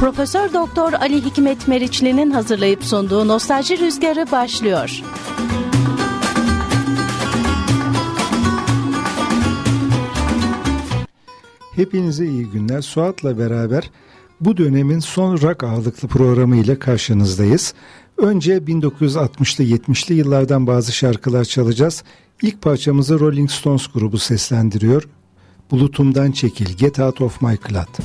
Profesör Doktor Ali Hikmet Meriçli'nin hazırlayıp sunduğu Nostalji Rüzgarı başlıyor. Hepinize iyi günler. Suat'la beraber bu dönemin son rock ağırlıklı programı ile karşınızdayız. Önce 1960'lı 70'li yıllardan bazı şarkılar çalacağız. İlk parçamızı Rolling Stones grubu seslendiriyor. Bulutumdan çekil, Get Out of My Cloud.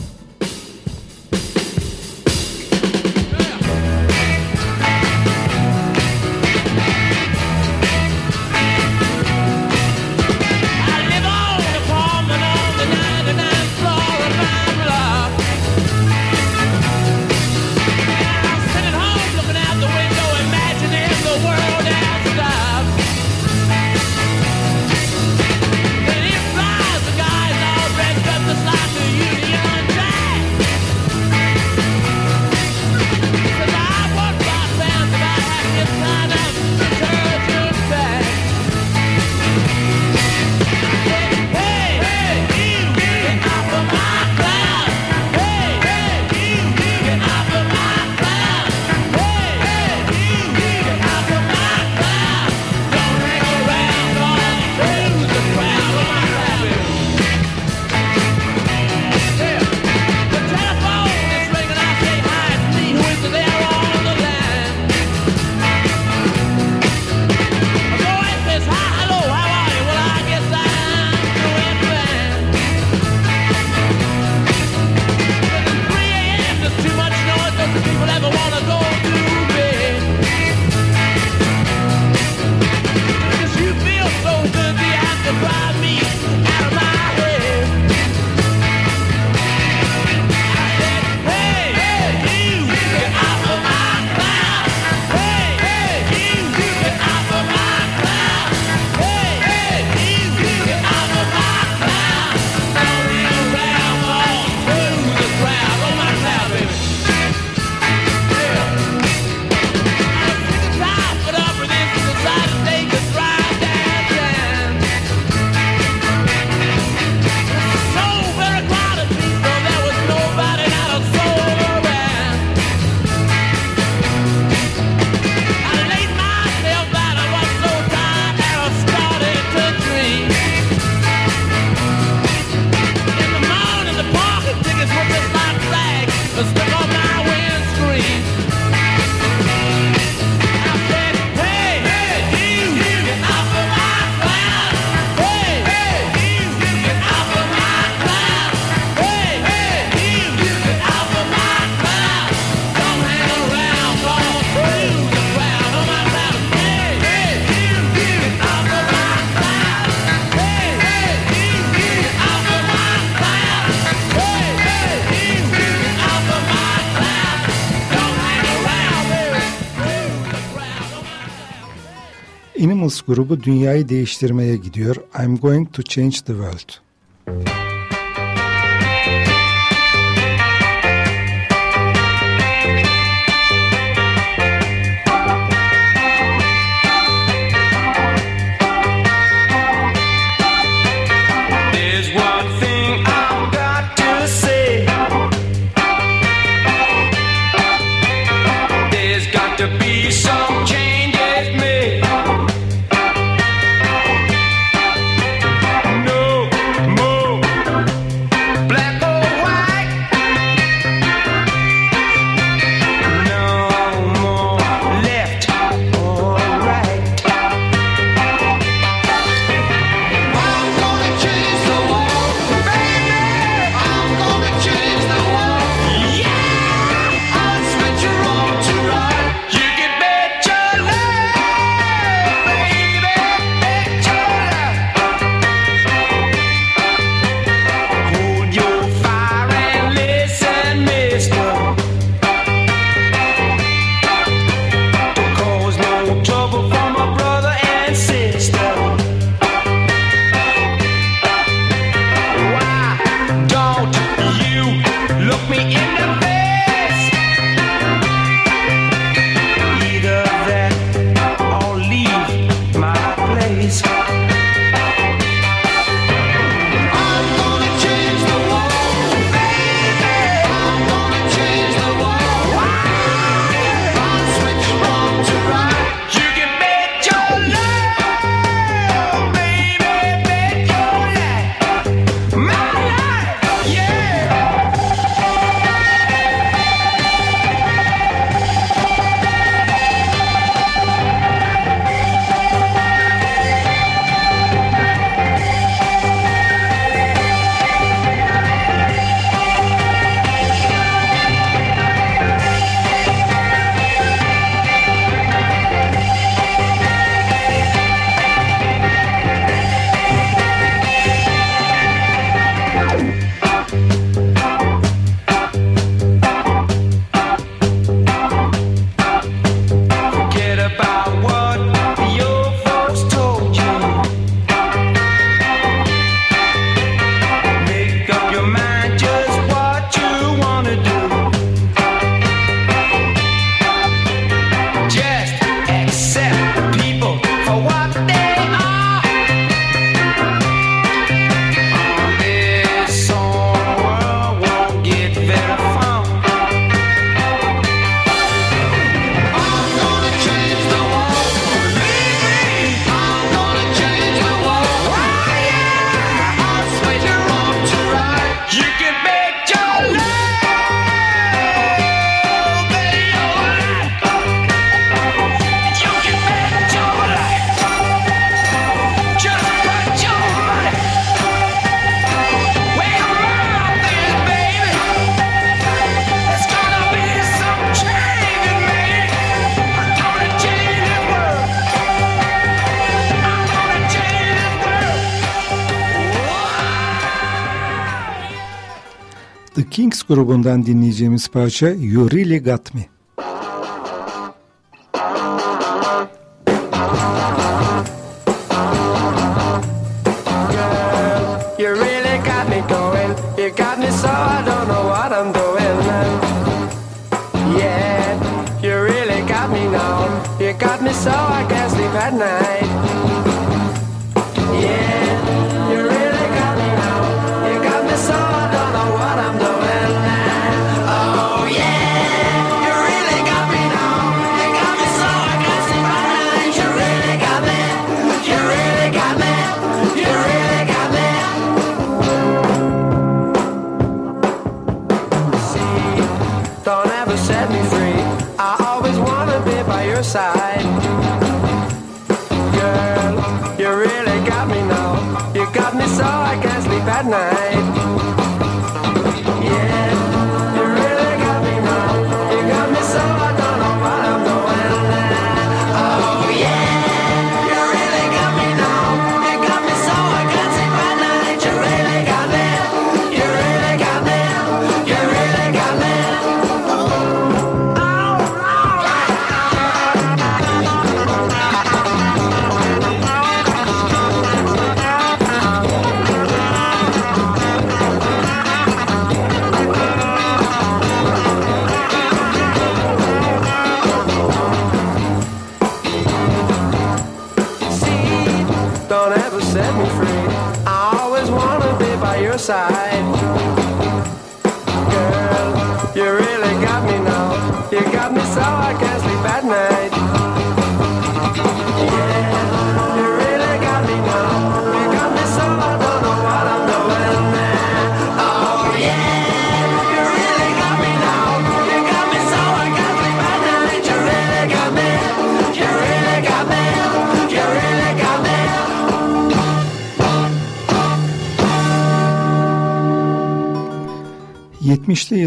Grubu dünyayı değiştirmeye gidiyor. I'm going to change the world. Grubundan dinleyeceğimiz parça You Really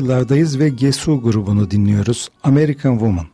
yıllardayız ve Gesu grubunu dinliyoruz. American Woman.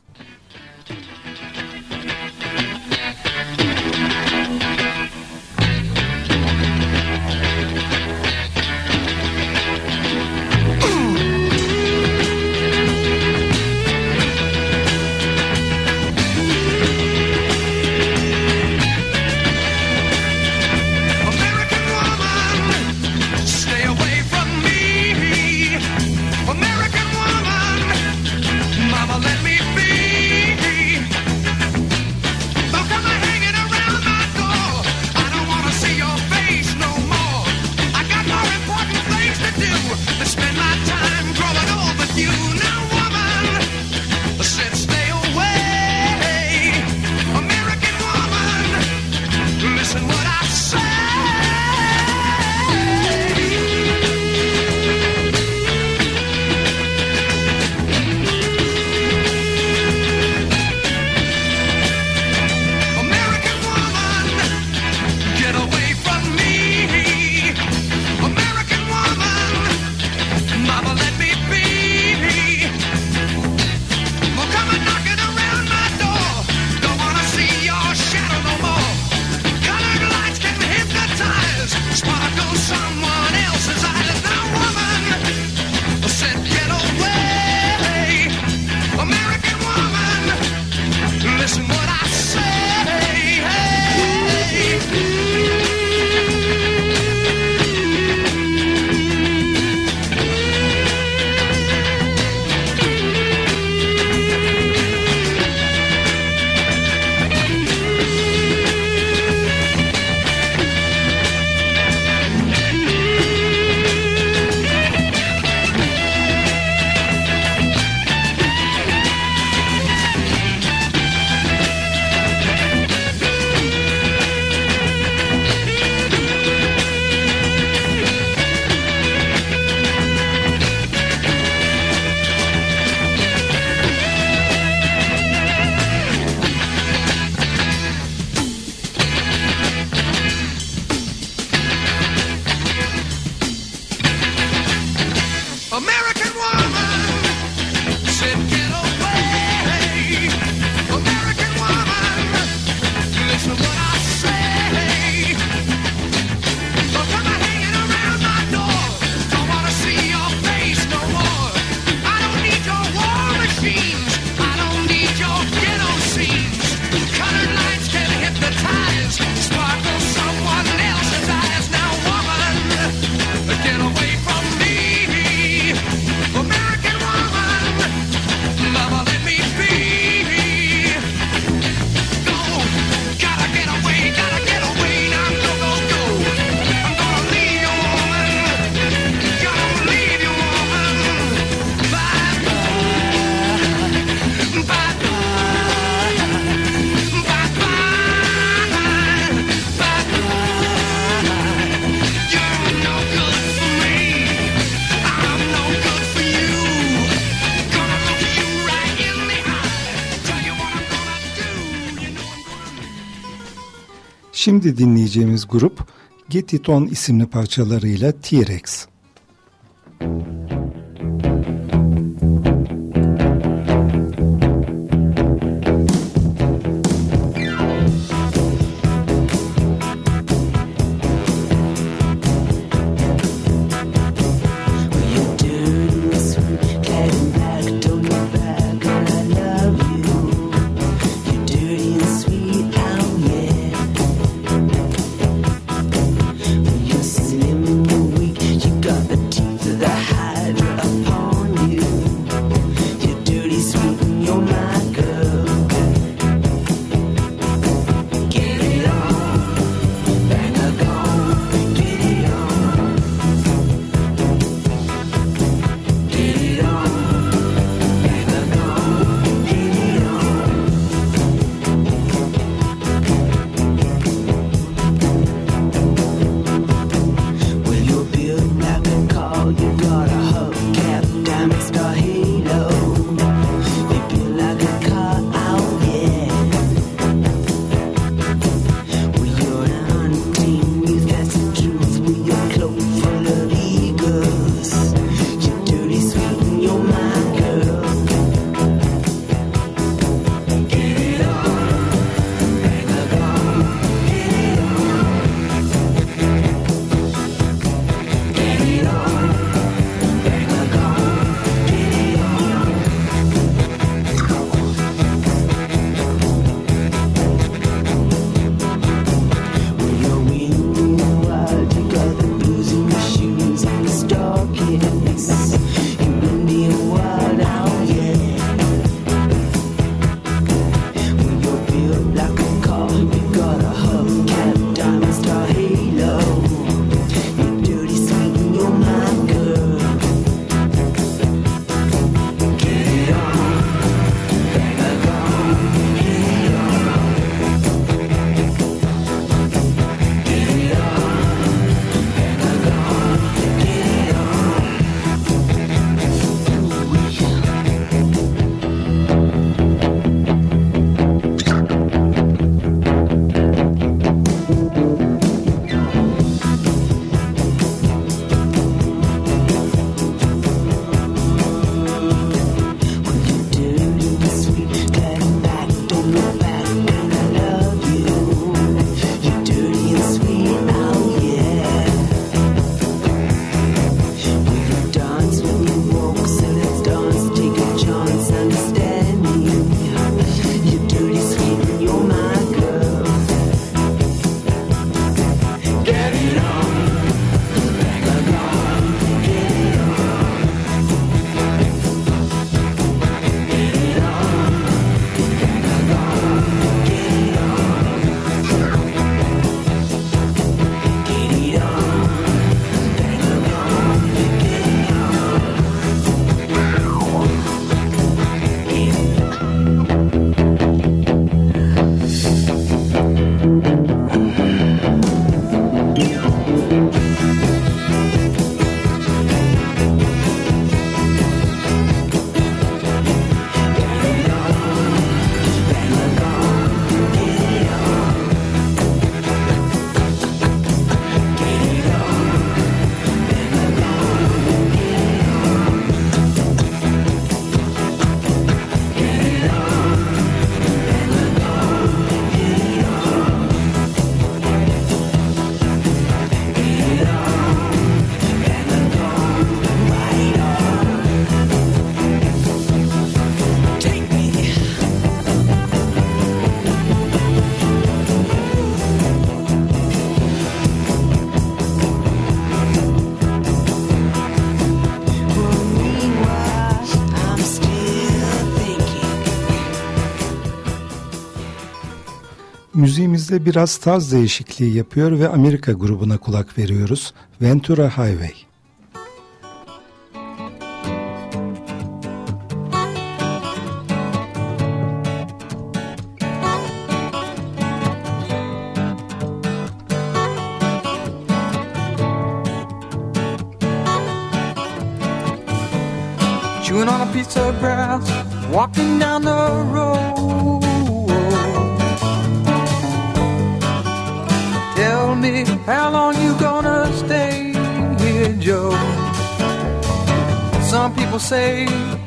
Şimdi dinleyeceğimiz grup Get It On isimli parçalarıyla T-Rex. Müziğimizde biraz tarz değişikliği yapıyor ve Amerika grubuna kulak veriyoruz. Ventura Highway. say.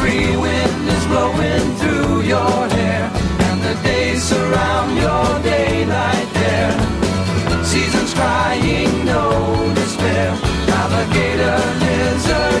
free wind is blowing through your hair, and the days surround your daylight there. Seasons crying, no despair, Navigator lizard.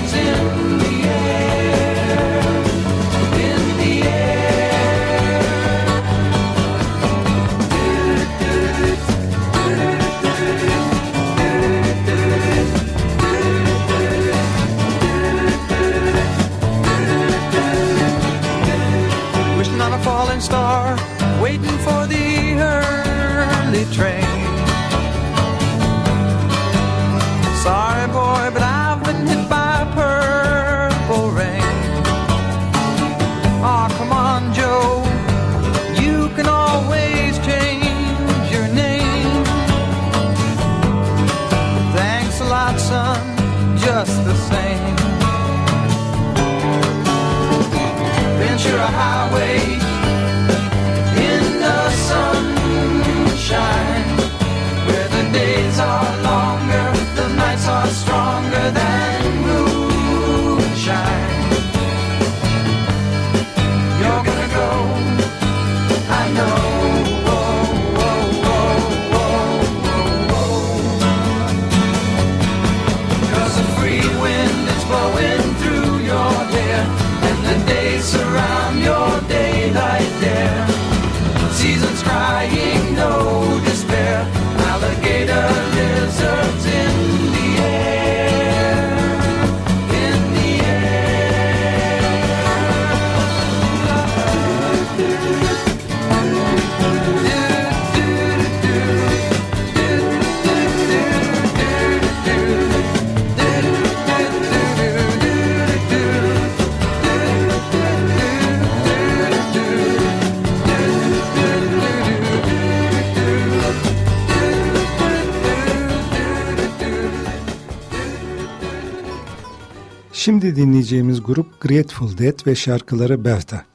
Şimdi dinleyeceğimiz grup Grateful Dead ve şarkıları Bertha.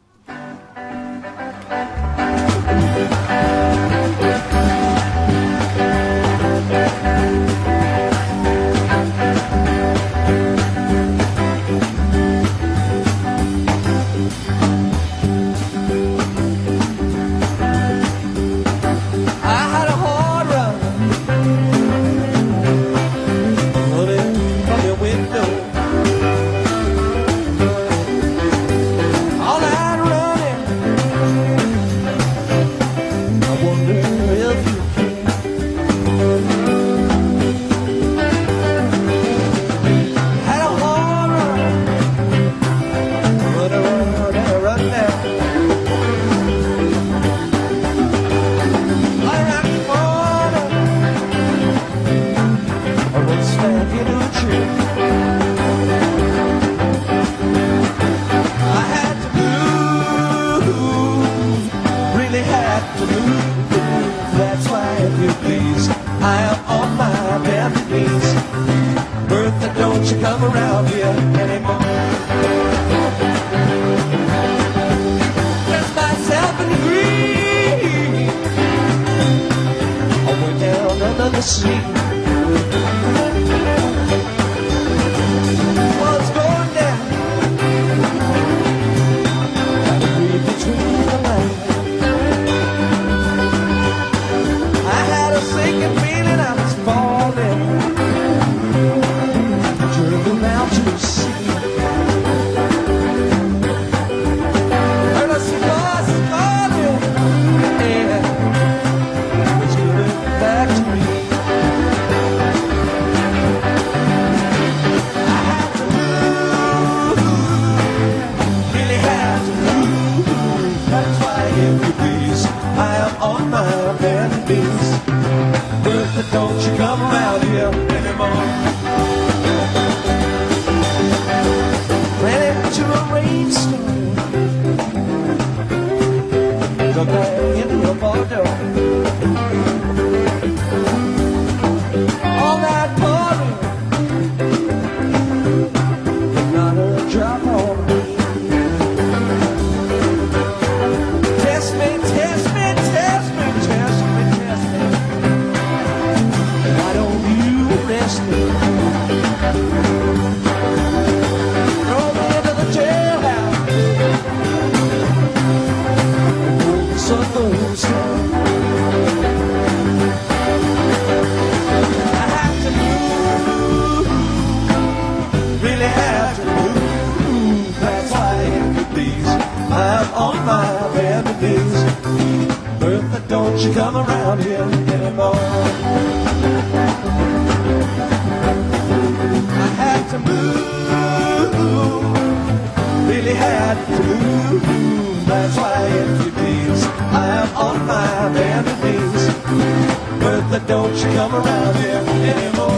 but don't you come around here anymore.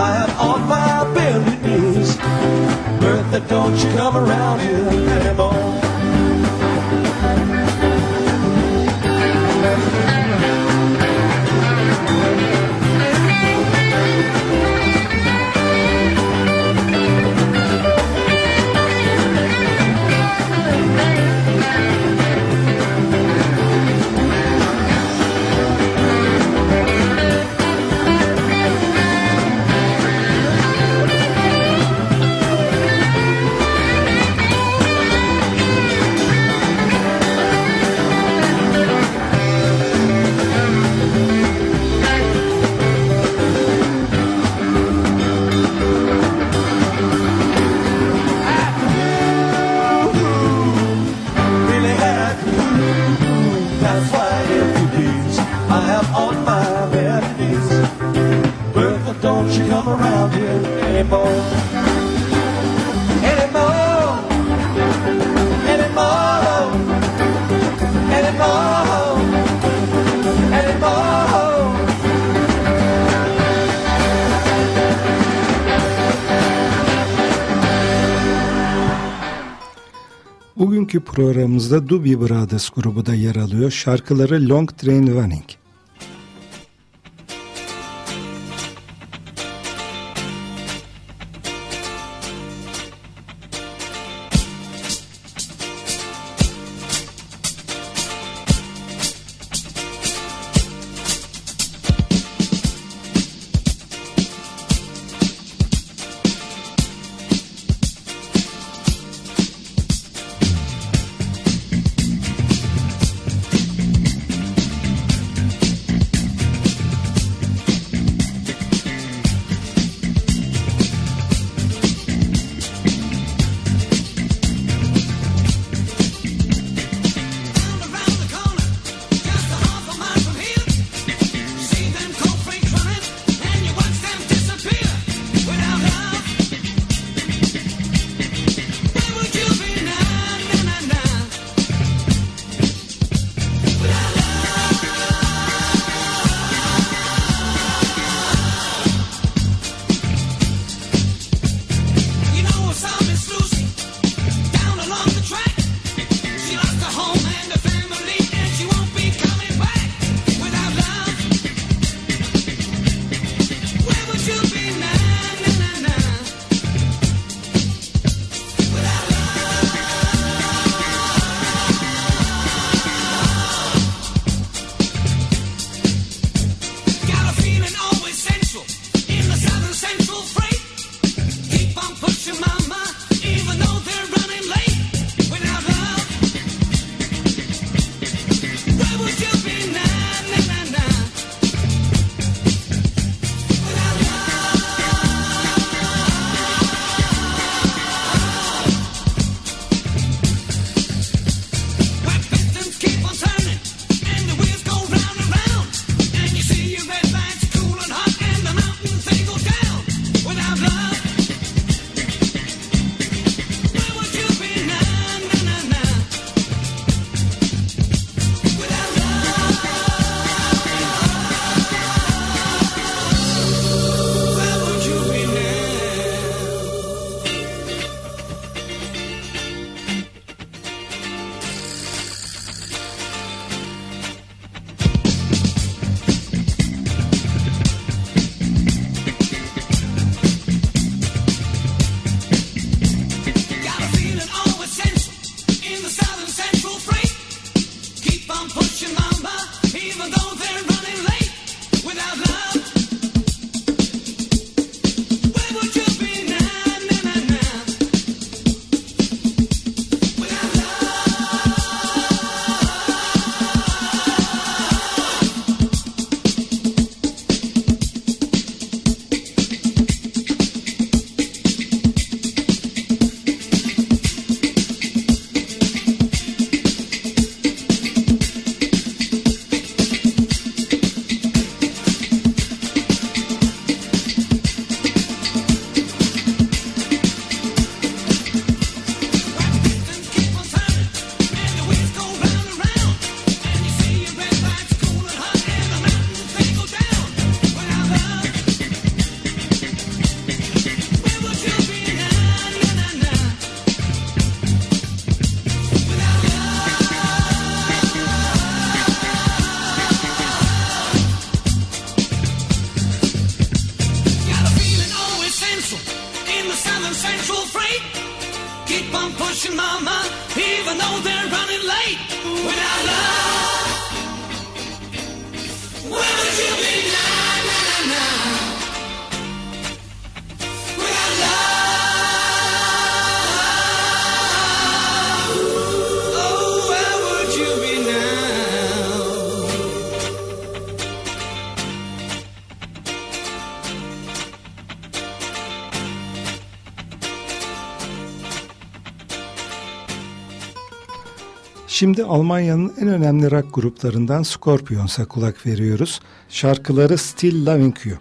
I am on my bended knees. Bertha, don't you come around here anymore. Bugünkü programımızda Doobie Brothers grubu da yer alıyor. Şarkıları Long Train Running. Şimdi Almanya'nın en önemli rock gruplarından Scorpions'a kulak veriyoruz. Şarkıları Still Loving You.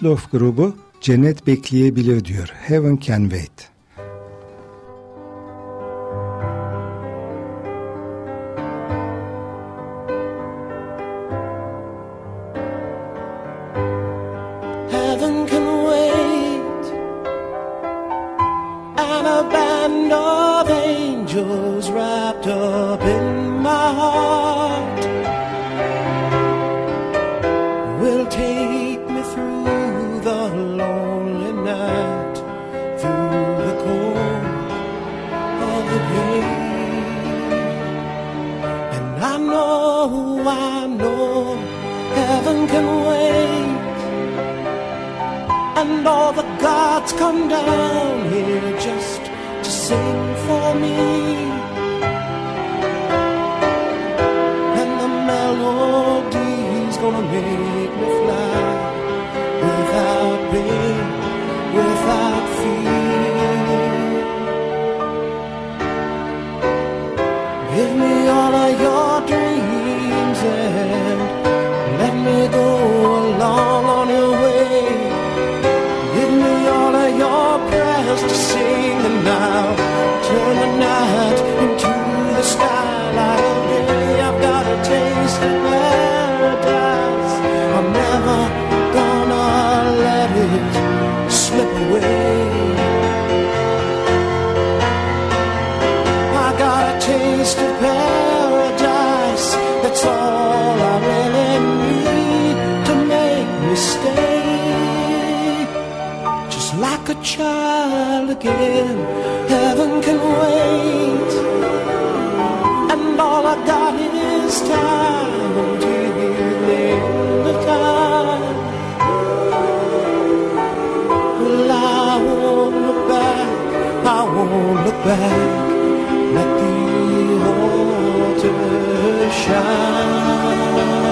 Meatloaf grubu cennet bekleyebilir diyor. Heaven can wait. wrapped up in my heart. God's come down here just to sing for me. And the melody he's gonna make. again. Heaven can wait, and all I got is time till the end of time. Well, I won't look back. I won't look back. Let the altar shine.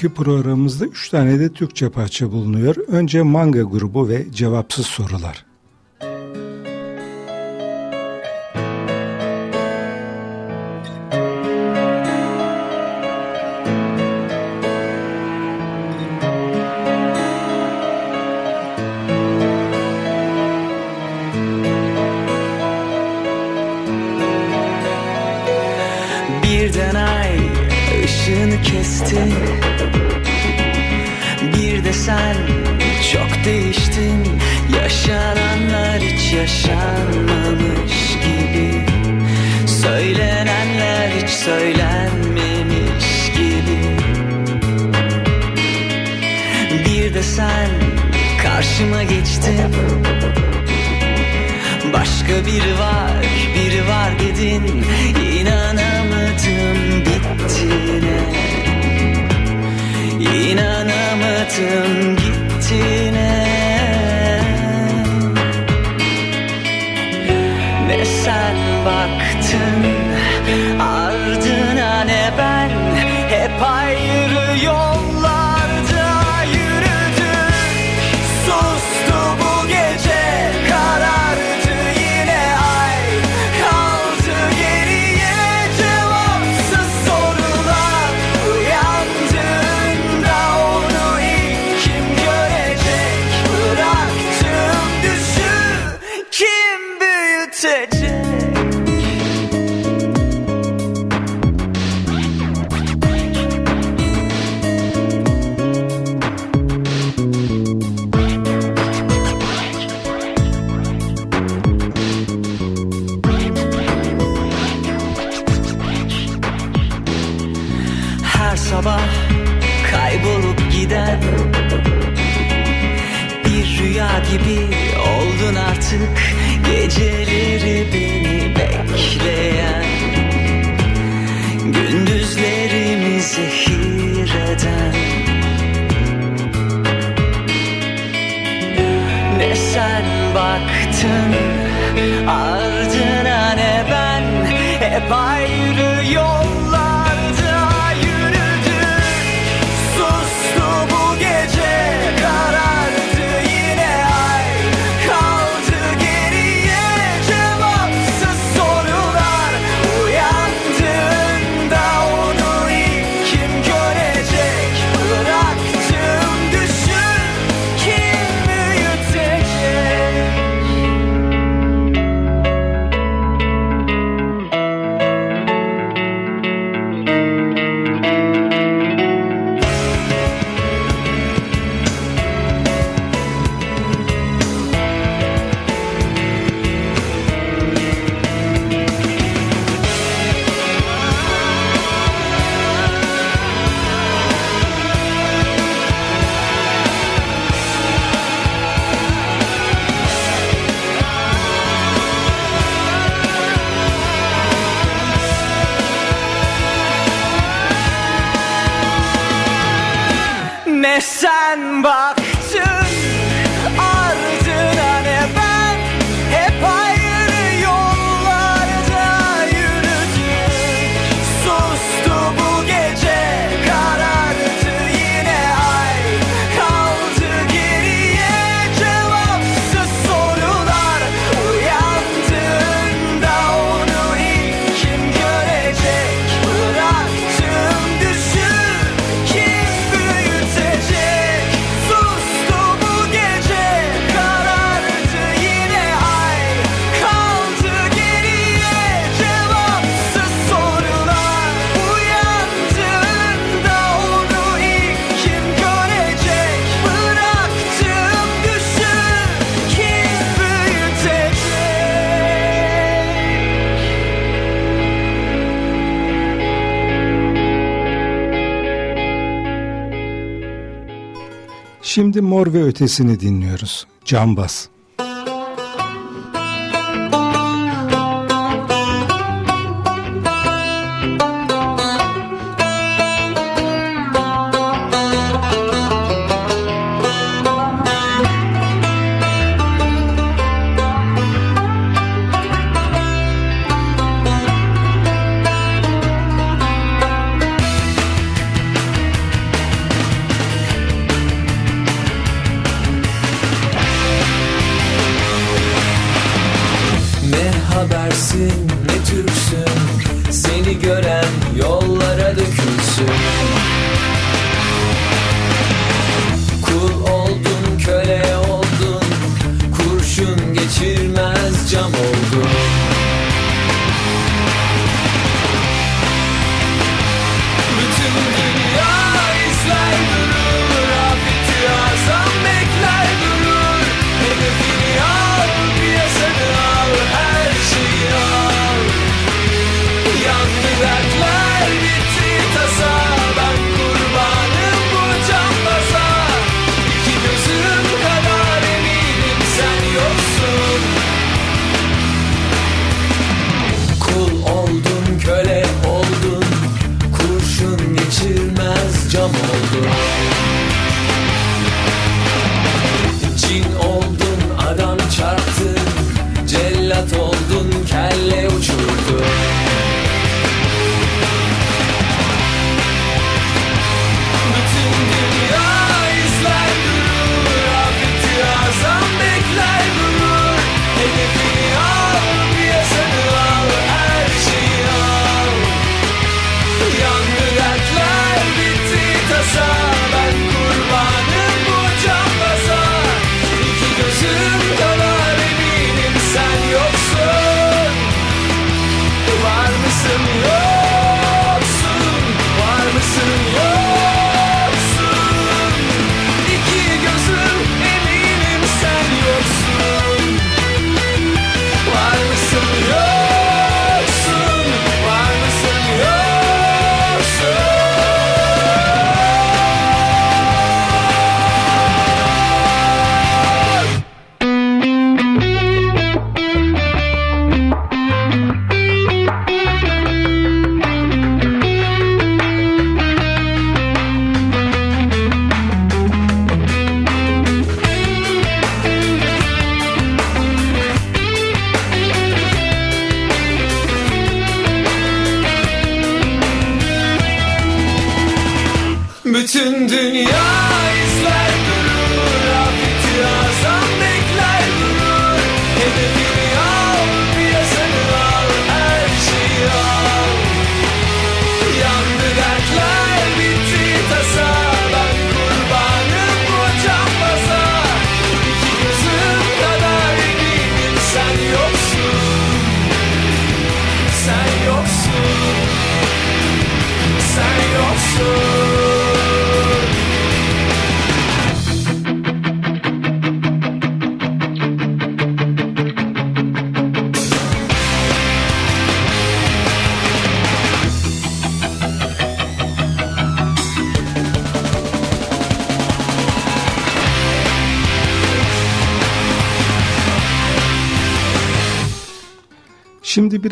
Bugünkü programımızda 3 tane de Türkçe parça bulunuyor. Önce Manga grubu ve Cevapsız Sorular. Pyro artık geceleri beni bekleyen Gündüzlerimi zehir eden Ne sen baktın ardına ne ben Hep ayrı yol Şimdi Mor ve Ötesi'ni dinliyoruz. Cambaz.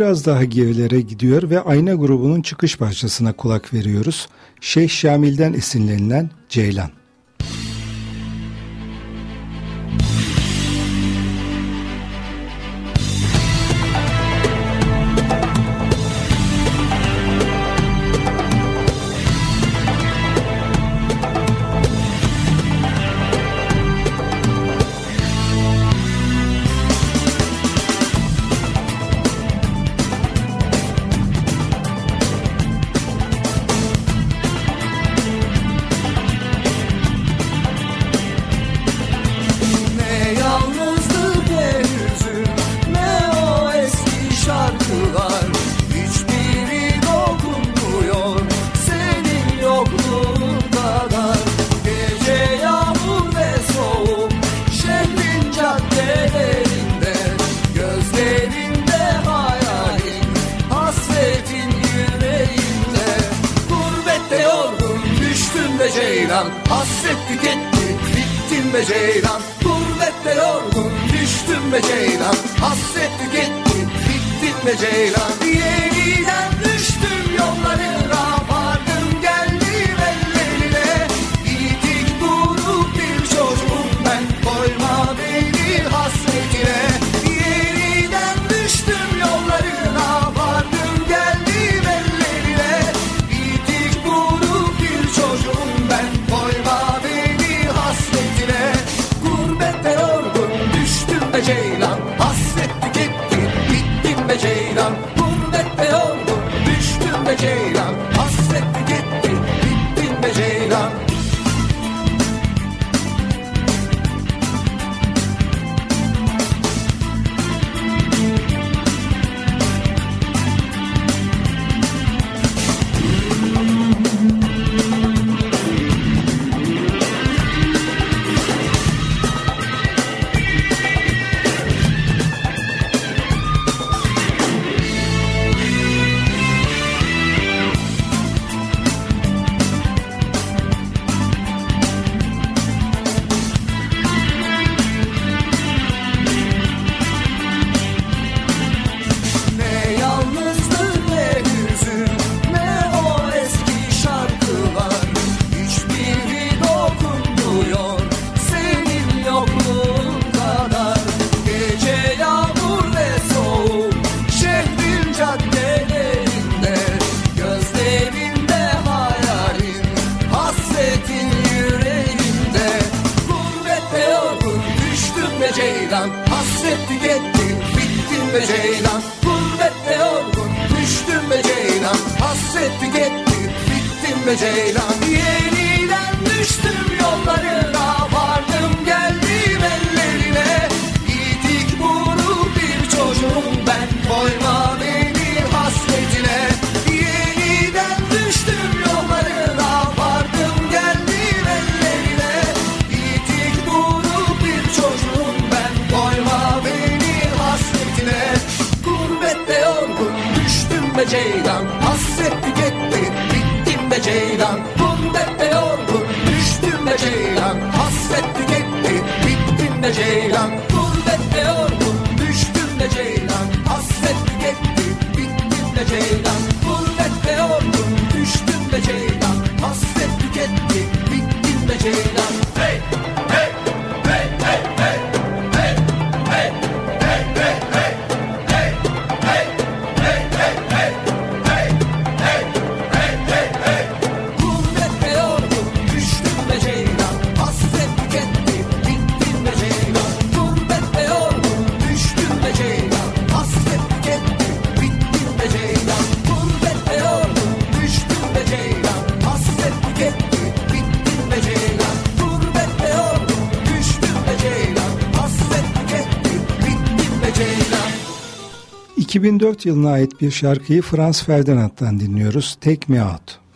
biraz daha gerilere gidiyor ve ayna grubunun çıkış parçasına kulak veriyoruz. Şeyh Şamil'den esinlenilen Ceylan. 2004 yılına ait bir şarkıyı Franz Ferdinand'dan dinliyoruz. Take Me Out.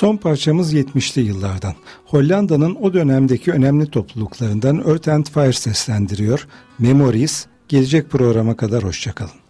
Son parçamız 70'li yıllardan. Hollanda'nın o dönemdeki önemli topluluklarından Earth and Fire seslendiriyor. Memories, gelecek programa kadar hoşçakalın.